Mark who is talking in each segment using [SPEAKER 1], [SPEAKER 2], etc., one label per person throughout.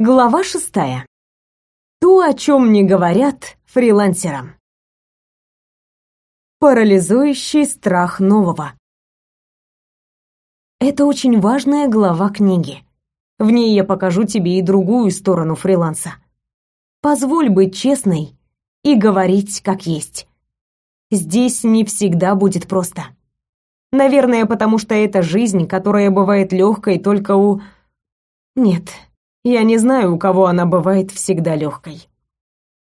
[SPEAKER 1] Глава шестая. То, о чем не говорят фрилансерам. Парализующий страх нового. Это очень важная глава книги. В ней я покажу тебе и другую сторону фриланса. Позволь быть честной и говорить как есть. Здесь не всегда будет просто. Наверное, потому что это жизнь, которая бывает легкой только у... Нет, я не знаю, у кого она бывает всегда легкой.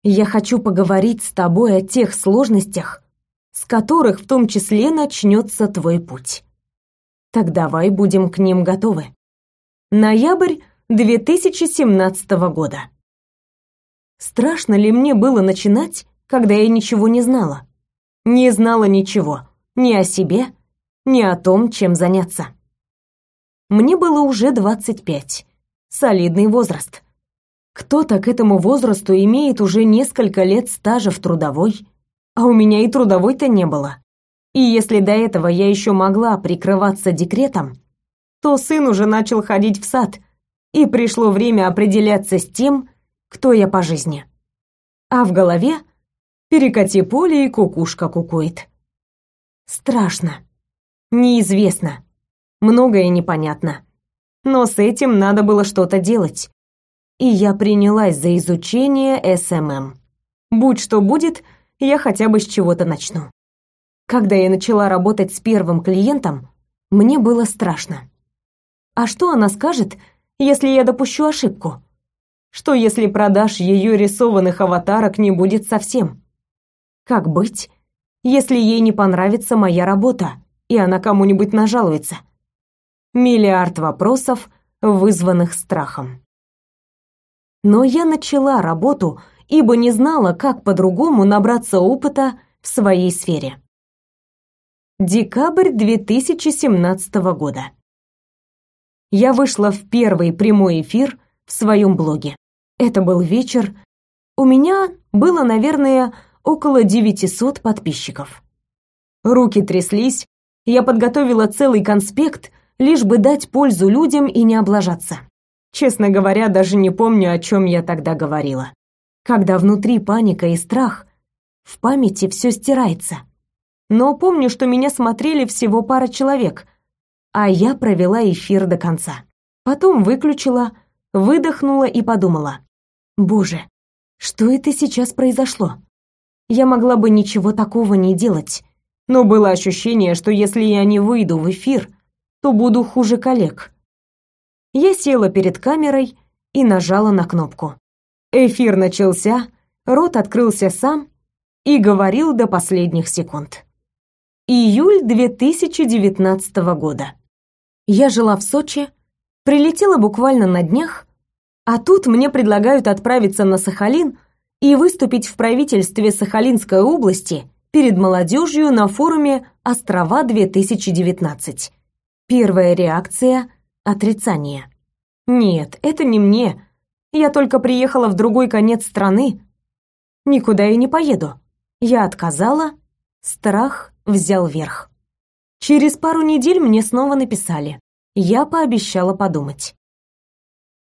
[SPEAKER 1] Я хочу поговорить с тобой о тех сложностях, с которых в том числе начнется твой путь. Так давай будем к ним готовы. Ноябрь 2017 года. Страшно ли мне было начинать, когда я ничего не знала? Не знала ничего, ни о себе, ни о том, чем заняться. Мне было уже 25 солидный возраст. Кто-то к этому возрасту имеет уже несколько лет стажа в трудовой, а у меня и трудовой-то не было. И если до этого я еще могла прикрываться декретом, то сын уже начал ходить в сад, и пришло время определяться с тем, кто я по жизни. А в голове перекати поле и кукушка кукует. Страшно. Неизвестно. Многое непонятно. Но с этим надо было что-то делать. И я принялась за изучение SMM. Будь что будет, я хотя бы с чего-то начну. Когда я начала работать с первым клиентом, мне было страшно. А что она скажет, если я допущу ошибку? Что если продаж ее рисованных аватарок не будет совсем? Как быть, если ей не понравится моя работа, и она кому-нибудь нажалуется? Миллиард вопросов, вызванных страхом. Но я начала работу, ибо не знала, как по-другому набраться опыта в своей сфере. Декабрь 2017 года. Я вышла в первый прямой эфир в своем блоге. Это был вечер. У меня было, наверное, около 900 подписчиков. Руки тряслись, я подготовила целый конспект, лишь бы дать пользу людям и не облажаться. Честно говоря, даже не помню, о чем я тогда говорила. Когда внутри паника и страх, в памяти все стирается. Но помню, что меня смотрели всего пара человек, а я провела эфир до конца. Потом выключила, выдохнула и подумала. Боже, что это сейчас произошло? Я могла бы ничего такого не делать, но было ощущение, что если я не выйду в эфир, то буду хуже коллег. Я села перед камерой и нажала на кнопку. Эфир начался, рот открылся сам и говорил до последних секунд. Июль 2019 года. Я жила в Сочи, прилетела буквально на днях, а тут мне предлагают отправиться на Сахалин и выступить в правительстве Сахалинской области перед молодежью на форуме «Острова-2019». Первая реакция — отрицание. Нет, это не мне. Я только приехала в другой конец страны. Никуда я не поеду. Я отказала, страх взял верх. Через пару недель мне снова написали. Я пообещала подумать.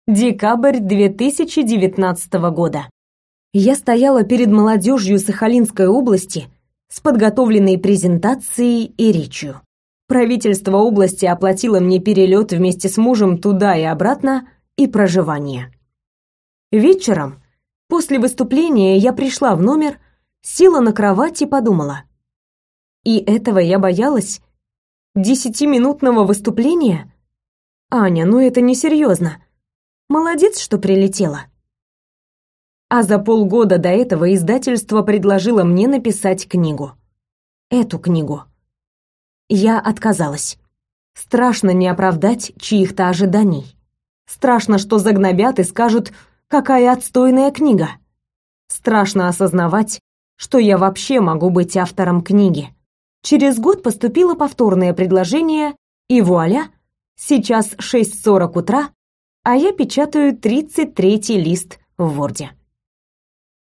[SPEAKER 1] Декабрь 2019 года. Я стояла перед молодежью Сахалинской области с подготовленной презентацией и речью. Правительство области оплатило мне перелет вместе с мужем туда и обратно и проживание. Вечером, после выступления, я пришла в номер, села на кровать и подумала. И этого я боялась? Десятиминутного выступления? Аня, ну это несерьезно. Молодец, что прилетела. А за полгода до этого издательство предложило мне написать книгу. Эту книгу. Я отказалась. Страшно не оправдать чьих-то ожиданий. Страшно, что загнобят и скажут, какая отстойная книга. Страшно осознавать, что я вообще могу быть автором книги. Через год поступило повторное предложение, и вуаля, сейчас 6.40 утра, а я печатаю 33-й лист в Ворде.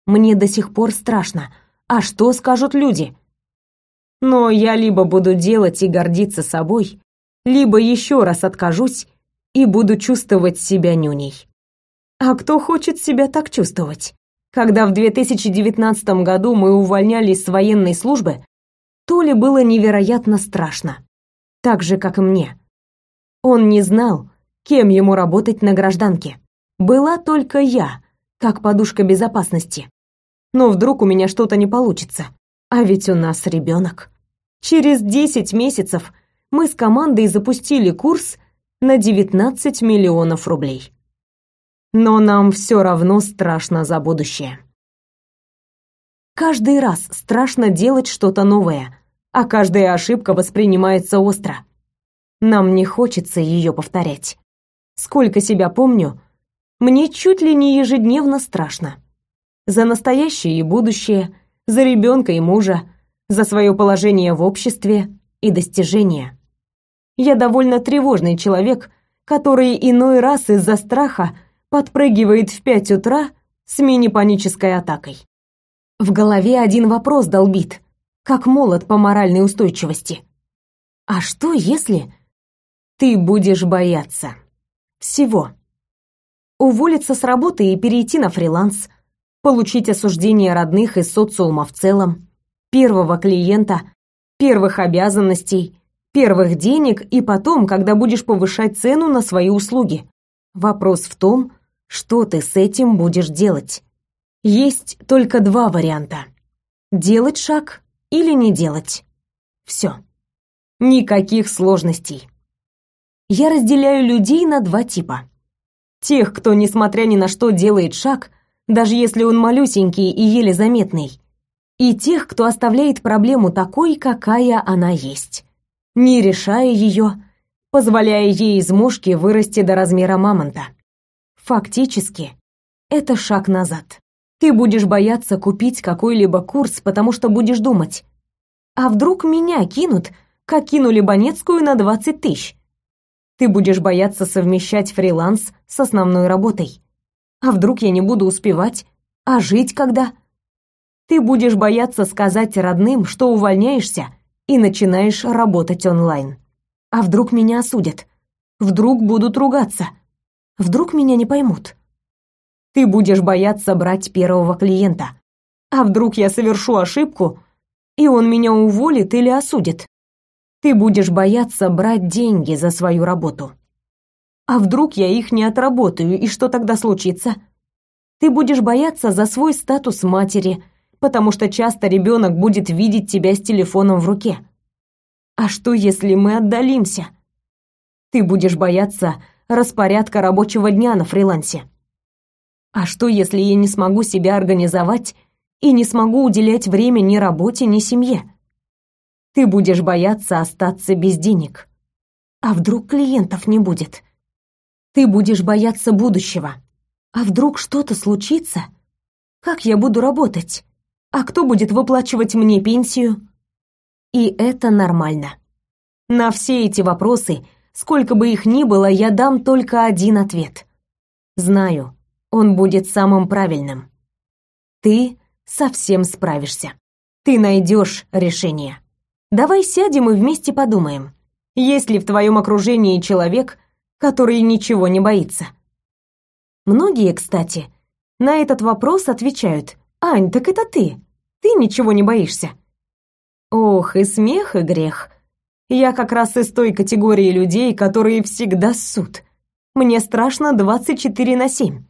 [SPEAKER 1] Мне до сих пор страшно. А что скажут люди? Но я либо буду делать и гордиться собой, либо еще раз откажусь и буду чувствовать себя нюней. А кто хочет себя так чувствовать? Когда в 2019 году мы увольнялись с военной службы, Толе было невероятно страшно. Так же, как и мне. Он не знал, кем ему работать на гражданке. Была только я, как подушка безопасности. Но вдруг у меня что-то не получится. А ведь у нас ребенок. Через 10 месяцев мы с командой запустили курс на 19 миллионов рублей. Но нам все равно страшно за будущее. Каждый раз страшно делать что-то новое, а каждая ошибка воспринимается остро. Нам не хочется ее повторять. Сколько себя помню, мне чуть ли не ежедневно страшно. За настоящее и будущее, за ребенка и мужа, за свое положение в обществе и достижения. Я довольно тревожный человек, который иной раз из-за страха подпрыгивает в пять утра с мини-панической атакой. В голове один вопрос долбит, как молот по моральной устойчивости. А что если ты будешь бояться всего? Уволиться с работы и перейти на фриланс, получить осуждение родных и социума в целом, первого клиента, первых обязанностей, первых денег и потом, когда будешь повышать цену на свои услуги. Вопрос в том, что ты с этим будешь делать? Есть только два варианта. Делать шаг или не делать. Все. Никаких сложностей. Я разделяю людей на два типа. Тех, кто, несмотря ни на что, делает шаг, даже если он малюсенький и еле заметный. И тех, кто оставляет проблему такой, какая она есть. Не решая ее, позволяя ей из мушки вырасти до размера мамонта. Фактически, это шаг назад. Ты будешь бояться купить какой-либо курс, потому что будешь думать, а вдруг меня кинут, как кинули Банецкую на 20 тысяч? Ты будешь бояться совмещать фриланс с основной работой. А вдруг я не буду успевать? А жить когда? Ты будешь бояться сказать родным, что увольняешься и начинаешь работать онлайн. А вдруг меня осудят? Вдруг будут ругаться? Вдруг меня не поймут. Ты будешь бояться брать первого клиента. А вдруг я совершу ошибку, и он меня уволит или осудит? Ты будешь бояться брать деньги за свою работу. А вдруг я их не отработаю, и что тогда случится? Ты будешь бояться за свой статус матери, потому что часто ребенок будет видеть тебя с телефоном в руке. А что, если мы отдалимся? Ты будешь бояться распорядка рабочего дня на фрилансе. А что, если я не смогу себя организовать и не смогу уделять время ни работе, ни семье? Ты будешь бояться остаться без денег. А вдруг клиентов не будет? Ты будешь бояться будущего. А вдруг что-то случится? Как я буду работать? А кто будет выплачивать мне пенсию? И это нормально. На все эти вопросы Сколько бы их ни было, я дам только один ответ. Знаю, он будет самым правильным. Ты совсем справишься. Ты найдешь решение. Давай сядем и вместе подумаем, есть ли в твоем окружении человек, который ничего не боится. Многие, кстати, на этот вопрос отвечают, «Ань, так это ты, ты ничего не боишься». Ох, и смех, и грех. Я как раз из той категории людей, которые всегда ссут. Мне страшно 24 на 7.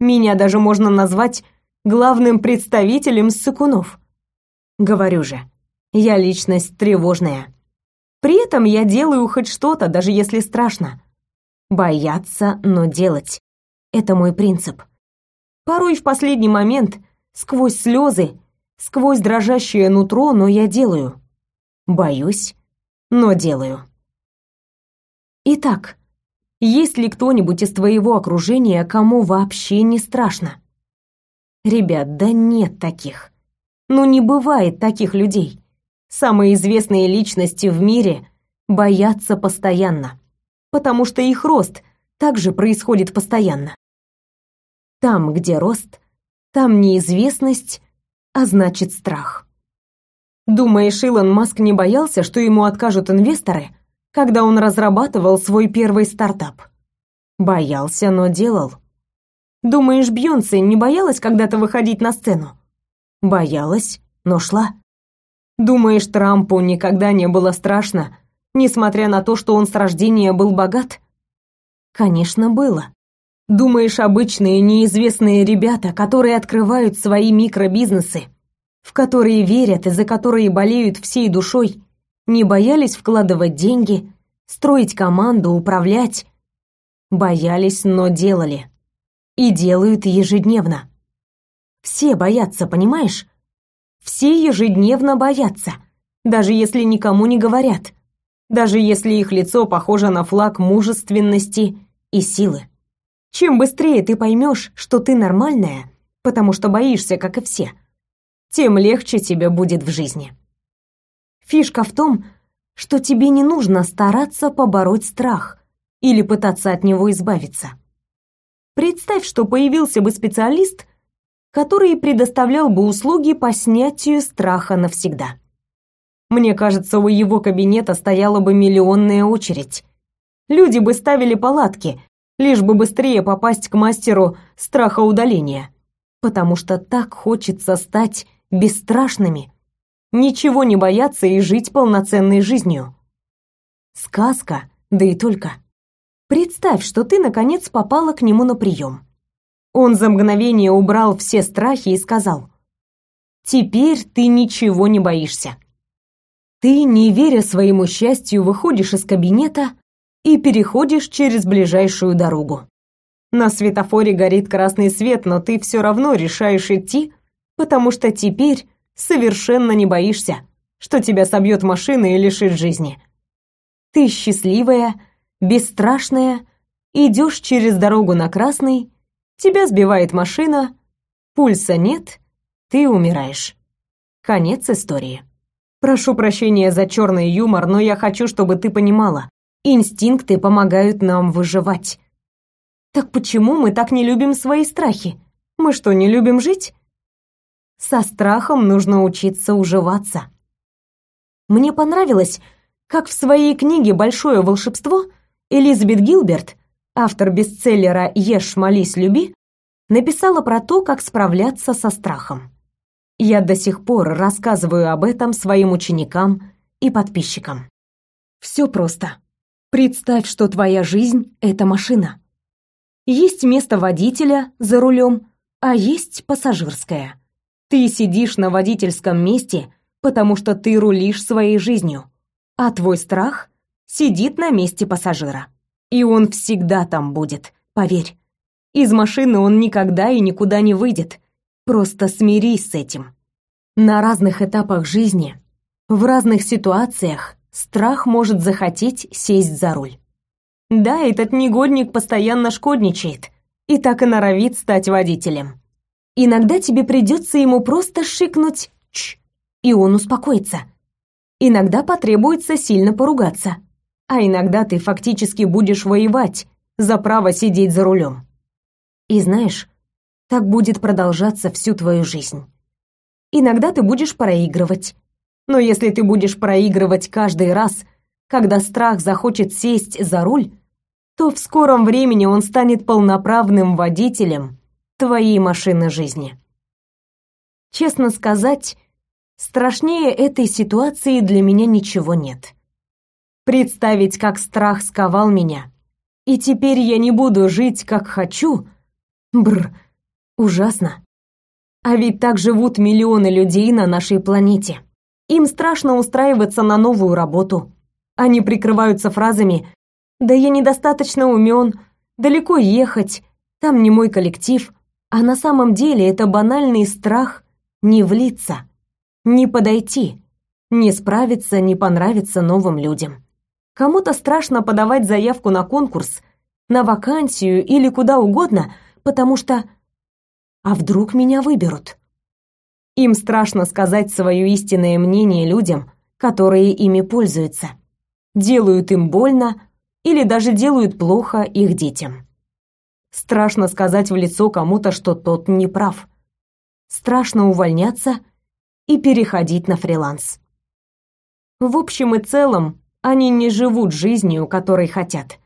[SPEAKER 1] Меня даже можно назвать главным представителем ссыкунов. Говорю же, я личность тревожная. При этом я делаю хоть что-то, даже если страшно. Бояться, но делать. Это мой принцип. Порой в последний момент, сквозь слезы, сквозь дрожащее нутро, но я делаю. Боюсь, но делаю. Итак, есть ли кто-нибудь из твоего окружения, кому вообще не страшно? Ребят, да нет таких. Ну не бывает таких людей. Самые известные личности в мире боятся постоянно, потому что их рост также происходит постоянно. Там, где рост, там неизвестность, а значит страх. Думаешь, Илон Маск не боялся, что ему откажут инвесторы, когда он разрабатывал свой первый стартап? Боялся, но делал. Думаешь, Бьонсе не боялась когда-то выходить на сцену? Боялась, но шла. Думаешь, Трампу никогда не было страшно, несмотря на то, что он с рождения был богат? Конечно, было. Думаешь, обычные неизвестные ребята, которые открывают свои микробизнесы, в которые верят и за которые болеют всей душой, не боялись вкладывать деньги, строить команду, управлять? Боялись, но делали. И делают ежедневно. Все боятся, понимаешь? Все ежедневно боятся, даже если никому не говорят, даже если их лицо похоже на флаг мужественности и силы. Чем быстрее ты поймешь, что ты нормальная, потому что боишься, как и все, тем легче тебе будет в жизни. Фишка в том, что тебе не нужно стараться побороть страх или пытаться от него избавиться. Представь, что появился бы специалист, который предоставлял бы услуги по снятию страха навсегда. Мне кажется, у его кабинета стояла бы миллионная очередь. Люди бы ставили палатки, лишь бы быстрее попасть к мастеру страхоудаления, потому что так хочется стать бесстрашными, ничего не бояться и жить полноценной жизнью. Сказка, да и только. Представь, что ты наконец попала к нему на прием. Он за мгновение убрал все страхи и сказал: "Теперь ты ничего не боишься". Ты, не веря своему счастью, выходишь из кабинета и переходишь через ближайшую дорогу. На светофоре горит красный свет, но ты все равно решаешь идти, потому что теперь совершенно не боишься, что тебя собьет машина и лишит жизни. Ты счастливая, бесстрашная, идешь через дорогу на красный, тебя сбивает машина, пульса нет, ты умираешь. Конец истории. Прошу прощения за черный юмор, но я хочу, чтобы ты понимала, инстинкты помогают нам выживать. Так почему мы так не любим свои страхи? Мы что, не любим жить? Со страхом нужно учиться уживаться. Мне понравилось, как в своей книге «Большое волшебство» Элизабет Гилберт, автор бестселлера «Ешь, молись, люби», написала про то, как справляться со страхом. Я до сих пор рассказываю об этом своим ученикам и подписчикам. Все просто. Представь, что твоя жизнь — это машина. Есть место водителя за рулем, а есть пассажирское. Ты сидишь на водительском месте, потому что ты рулишь своей жизнью, а твой страх сидит на месте пассажира. И он всегда там будет, поверь. Из машины он никогда и никуда не выйдет. Просто смирись с этим. На разных этапах жизни, в разных ситуациях страх может захотеть сесть за руль. Да, этот негодник постоянно шкодничает и так и норовит стать водителем. Иногда тебе придется ему просто шикнуть «ч», и он успокоится. Иногда потребуется сильно поругаться, а иногда ты фактически будешь воевать за право сидеть за рулем. И знаешь, так будет продолжаться всю твою жизнь. Иногда ты будешь проигрывать. Но если ты будешь проигрывать каждый раз, когда страх захочет сесть за руль, то в скором времени он станет полноправным водителем твоей машины жизни. Честно сказать, страшнее этой ситуации для меня ничего нет. Представить, как страх сковал меня, и теперь я не буду жить, как хочу, бр, ужасно. А ведь так живут миллионы людей на нашей планете. Им страшно устраиваться на новую работу. Они прикрываются фразами «Да я недостаточно умен», «Далеко ехать», «Там не мой коллектив», а на самом деле это банальный страх не влиться, не подойти, не справиться, не понравиться новым людям. Кому-то страшно подавать заявку на конкурс, на вакансию или куда угодно, потому что а вдруг меня выберут? Им страшно сказать свое истинное мнение людям, которые ими пользуются. Делают им больно или даже делают плохо их детям. Страшно сказать в лицо кому-то, что тот не прав. Страшно увольняться и переходить на фриланс. В общем и целом, они не живут жизнью, которой хотят,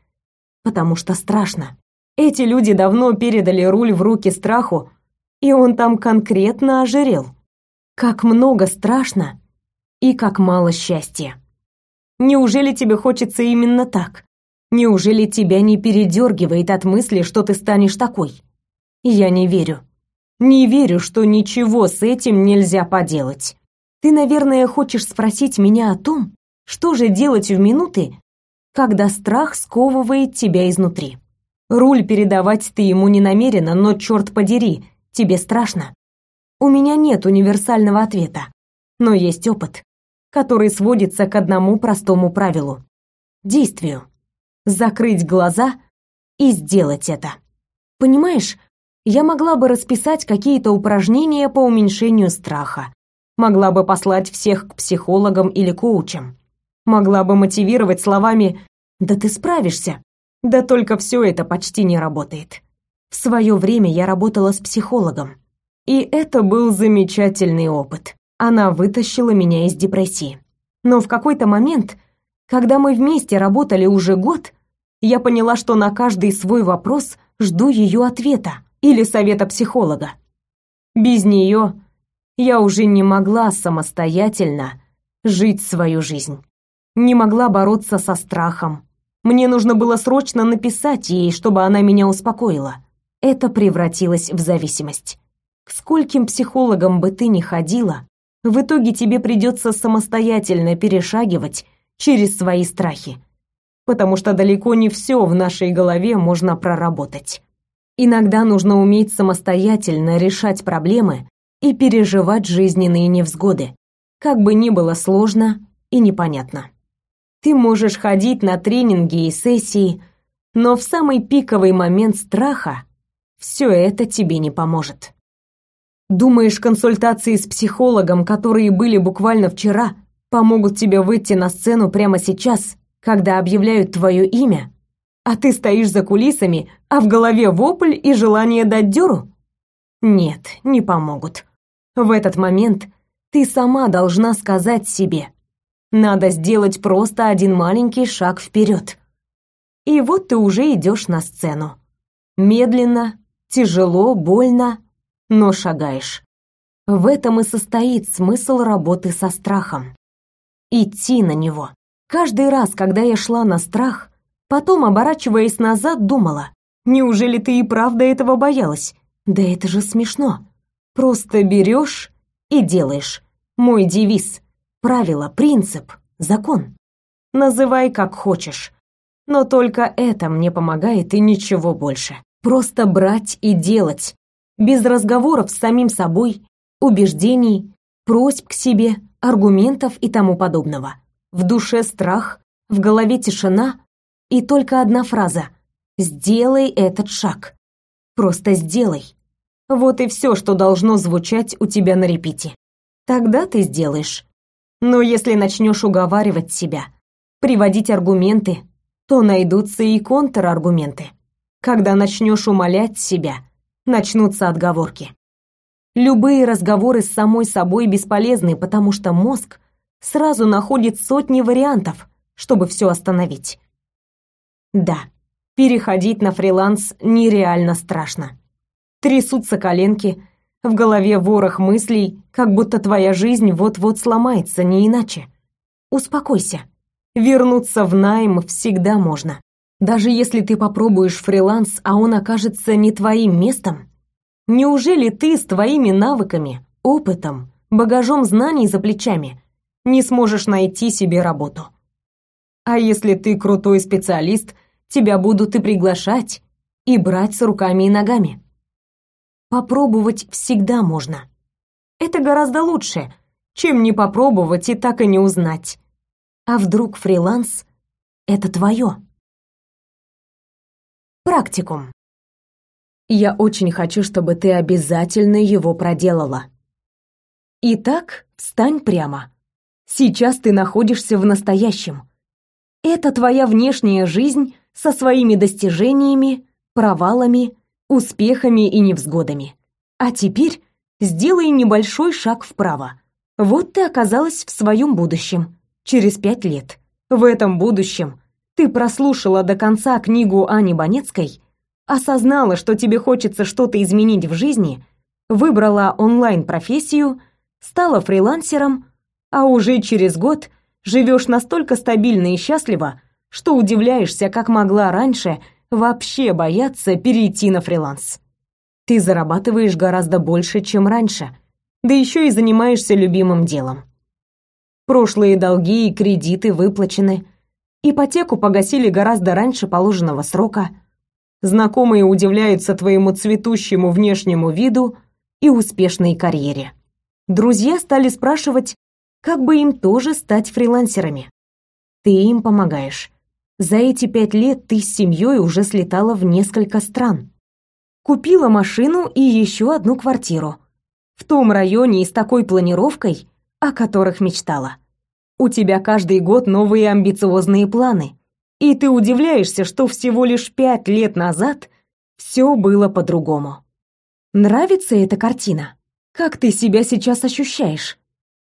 [SPEAKER 1] потому что страшно. Эти люди давно передали руль в руки страху, и он там конкретно ожирел. Как много страшно и как мало счастья. Неужели тебе хочется именно так? Неужели тебя не передергивает от мысли, что ты станешь такой? Я не верю. Не верю, что ничего с этим нельзя поделать. Ты, наверное, хочешь спросить меня о том, что же делать в минуты, когда страх сковывает тебя изнутри. Руль передавать ты ему не намерена, но черт подери, тебе страшно. У меня нет универсального ответа, но есть опыт, который сводится к одному простому правилу действию. Закрыть глаза и сделать это. Понимаешь, я могла бы расписать какие-то упражнения по уменьшению страха. Могла бы послать всех к психологам или коучам. Могла бы мотивировать словами «Да ты справишься». Да только все это почти не работает. В свое время я работала с психологом. И это был замечательный опыт. Она вытащила меня из депрессии. Но в какой-то момент, когда мы вместе работали уже год, я поняла, что на каждый свой вопрос жду ее ответа или совета психолога. Без нее я уже не могла самостоятельно жить свою жизнь. Не могла бороться со страхом. Мне нужно было срочно написать ей, чтобы она меня успокоила. Это превратилось в зависимость. К скольким психологам бы ты ни ходила, в итоге тебе придется самостоятельно перешагивать через свои страхи. Потому что далеко не все в нашей голове можно проработать. Иногда нужно уметь самостоятельно решать проблемы и переживать жизненные невзгоды, как бы ни было сложно и непонятно. Ты можешь ходить на тренинги и сессии, но в самый пиковый момент страха все это тебе не поможет. Думаешь, консультации с психологом, которые были буквально вчера, помогут тебе выйти на сцену прямо сейчас, когда объявляют твое имя, а ты стоишь за кулисами, а в голове вопль и желание дать дёру? Нет, не помогут. В этот момент ты сама должна сказать себе «надо сделать просто один маленький шаг вперед». И вот ты уже идешь на сцену. Медленно, тяжело, больно, но шагаешь. В этом и состоит смысл работы со страхом. Идти на него. Каждый раз, когда я шла на страх, потом, оборачиваясь назад, думала, неужели ты и правда этого боялась? Да это же смешно. Просто берешь и делаешь. Мой девиз, правило, принцип, закон. Называй как хочешь. Но только это мне помогает и ничего больше. Просто брать и делать, без разговоров с самим собой, убеждений, просьб к себе, аргументов и тому подобного. В душе страх, в голове тишина и только одна фраза «Сделай этот шаг». Просто сделай. Вот и все, что должно звучать у тебя на репите. Тогда ты сделаешь. Но если начнешь уговаривать себя, приводить аргументы, то найдутся и контраргументы. Когда начнешь умолять себя – начнутся отговорки. Любые разговоры с самой собой бесполезны, потому что мозг сразу находит сотни вариантов, чтобы все остановить. Да, переходить на фриланс нереально страшно. Трясутся коленки, в голове ворох мыслей, как будто твоя жизнь вот-вот сломается, не иначе. Успокойся. Вернуться в найм всегда можно. Даже если ты попробуешь фриланс, а он окажется не твоим местом, неужели ты с твоими навыками, опытом, багажом знаний за плечами не сможешь найти себе работу? А если ты крутой специалист, тебя будут и приглашать, и брать с руками и ногами. Попробовать всегда можно. Это гораздо лучше, чем не попробовать и так и не узнать. А вдруг фриланс — это твое? Практикум. Я очень хочу, чтобы ты обязательно его проделала. Итак, встань прямо. Сейчас ты находишься в настоящем. Это твоя внешняя жизнь со своими достижениями, провалами, успехами и невзгодами. А теперь сделай небольшой шаг вправо. Вот ты оказалась в своем будущем, через пять лет. В этом будущем ты прослушала до конца книгу Ани Банецкой, осознала, что тебе хочется что-то изменить в жизни, выбрала онлайн-профессию, стала фрилансером, а уже через год живешь настолько стабильно и счастливо, что удивляешься, как могла раньше вообще бояться перейти на фриланс. Ты зарабатываешь гораздо больше, чем раньше, да еще и занимаешься любимым делом. Прошлые долги и кредиты выплачены, ипотеку погасили гораздо раньше положенного срока, знакомые удивляются твоему цветущему внешнему виду и успешной карьере. Друзья стали спрашивать, как бы им тоже стать фрилансерами. Ты им помогаешь. За эти пять лет ты с семьей уже слетала в несколько стран. Купила машину и еще одну квартиру. В том районе и с такой планировкой, о которых мечтала. У тебя каждый год новые амбициозные планы. И ты удивляешься, что всего лишь пять лет назад все было по-другому. Нравится эта картина? Как ты себя сейчас ощущаешь?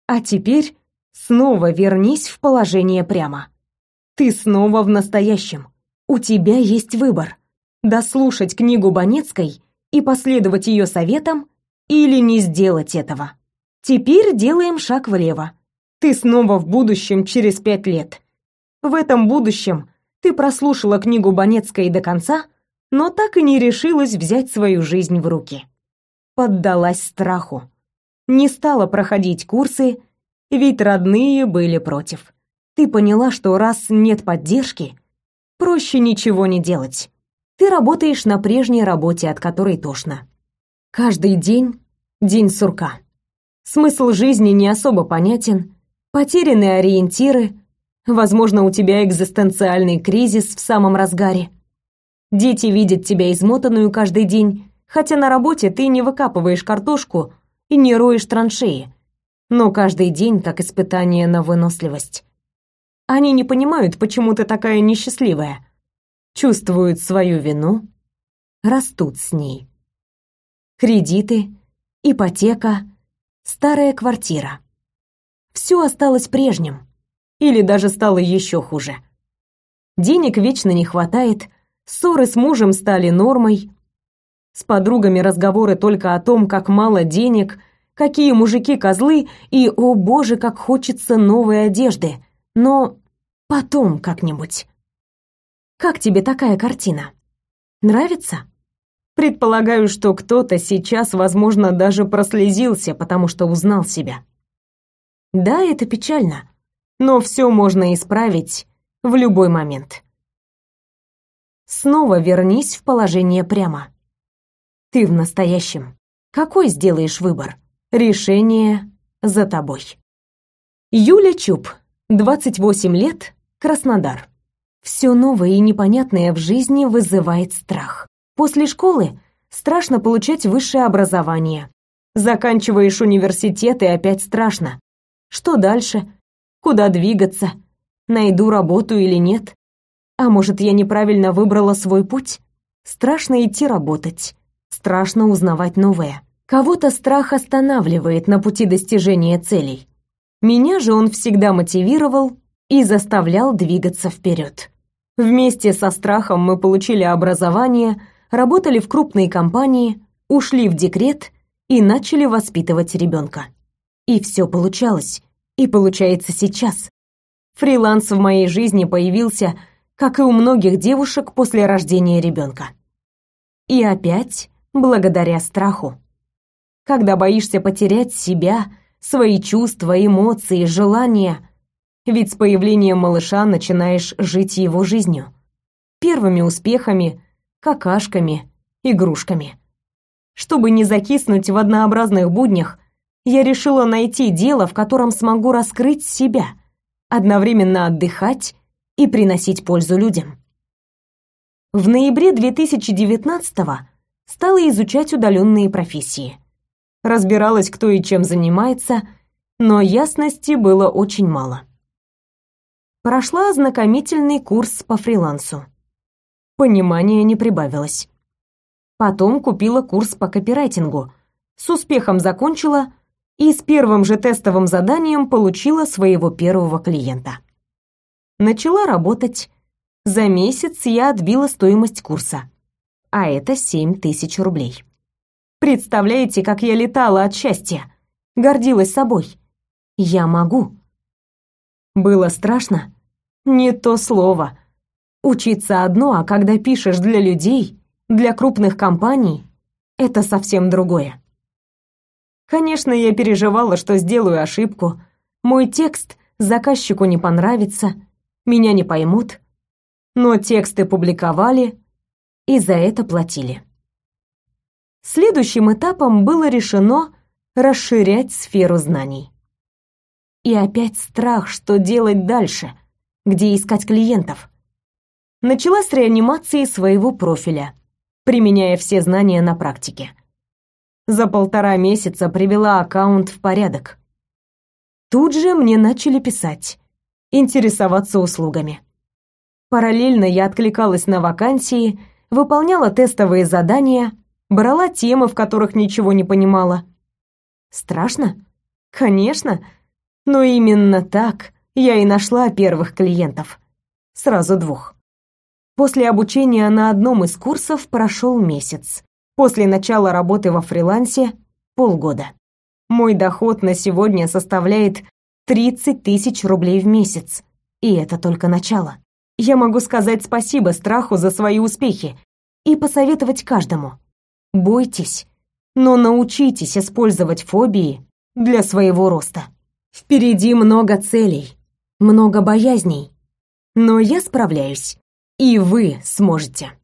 [SPEAKER 1] А теперь снова вернись в положение прямо. Ты снова в настоящем. У тебя есть выбор. Дослушать книгу Банецкой и последовать ее советам или не сделать этого. Теперь делаем шаг влево. Ты снова в будущем через пять лет. В этом будущем ты прослушала книгу Банецкой до конца, но так и не решилась взять свою жизнь в руки. Поддалась страху. Не стала проходить курсы, ведь родные были против ты поняла, что раз нет поддержки, проще ничего не делать. Ты работаешь на прежней работе, от которой тошно. Каждый день — день сурка. Смысл жизни не особо понятен, потеряны ориентиры, возможно, у тебя экзистенциальный кризис в самом разгаре. Дети видят тебя измотанную каждый день, хотя на работе ты не выкапываешь картошку и не роешь траншеи, но каждый день как испытание на выносливость. Они не понимают, почему ты такая несчастливая. Чувствуют свою вину, растут с ней. Кредиты, ипотека, старая квартира. Все осталось прежним. Или даже стало еще хуже. Денег вечно не хватает, ссоры с мужем стали нормой. С подругами разговоры только о том, как мало денег, какие мужики козлы и, о боже, как хочется новой одежды – но потом как-нибудь. Как тебе такая картина? Нравится? Предполагаю, что кто-то сейчас, возможно, даже прослезился, потому что узнал себя. Да, это печально, но все можно исправить в любой момент. Снова вернись в положение прямо. Ты в настоящем. Какой сделаешь выбор? Решение за тобой. Юля Чуб 28 лет, Краснодар. Все новое и непонятное в жизни вызывает страх. После школы страшно получать высшее образование. Заканчиваешь университет и опять страшно. Что дальше? Куда двигаться? Найду работу или нет? А может, я неправильно выбрала свой путь? Страшно идти работать. Страшно узнавать новое. Кого-то страх останавливает на пути достижения целей. Меня же он всегда мотивировал и заставлял двигаться вперед. Вместе со страхом мы получили образование, работали в крупной компании, ушли в декрет и начали воспитывать ребенка. И все получалось. И получается сейчас. Фриланс в моей жизни появился, как и у многих девушек после рождения ребенка. И опять благодаря страху. Когда боишься потерять себя, свои чувства, эмоции, желания. Ведь с появлением малыша начинаешь жить его жизнью. Первыми успехами, какашками, игрушками. Чтобы не закиснуть в однообразных буднях, я решила найти дело, в котором смогу раскрыть себя, одновременно отдыхать и приносить пользу людям. В ноябре 2019 стала изучать удаленные профессии разбиралась, кто и чем занимается, но ясности было очень мало. Прошла ознакомительный курс по фрилансу. Понимания не прибавилось. Потом купила курс по копирайтингу, с успехом закончила и с первым же тестовым заданием получила своего первого клиента. Начала работать. За месяц я отбила стоимость курса. а это семь тысяч рублей. Представляете, как я летала от счастья, гордилась собой. Я могу. Было страшно? Не то слово. Учиться одно, а когда пишешь для людей, для крупных компаний, это совсем другое. Конечно, я переживала, что сделаю ошибку, мой текст заказчику не понравится, меня не поймут, но тексты публиковали и за это платили. Следующим этапом было решено расширять сферу знаний. И опять страх, что делать дальше, где искать клиентов. Начала с реанимации своего профиля, применяя все знания на практике. За полтора месяца привела аккаунт в порядок. Тут же мне начали писать, интересоваться услугами. Параллельно я откликалась на вакансии, выполняла тестовые задания, брала темы, в которых ничего не понимала. Страшно? Конечно. Но именно так я и нашла первых клиентов. Сразу двух. После обучения на одном из курсов прошел месяц. После начала работы во фрилансе — полгода. Мой доход на сегодня составляет 30 тысяч рублей в месяц. И это только начало. Я могу сказать спасибо страху за свои успехи и посоветовать каждому. Бойтесь, но научитесь использовать фобии для своего роста. Впереди много целей, много боязней. Но я справляюсь, и вы сможете.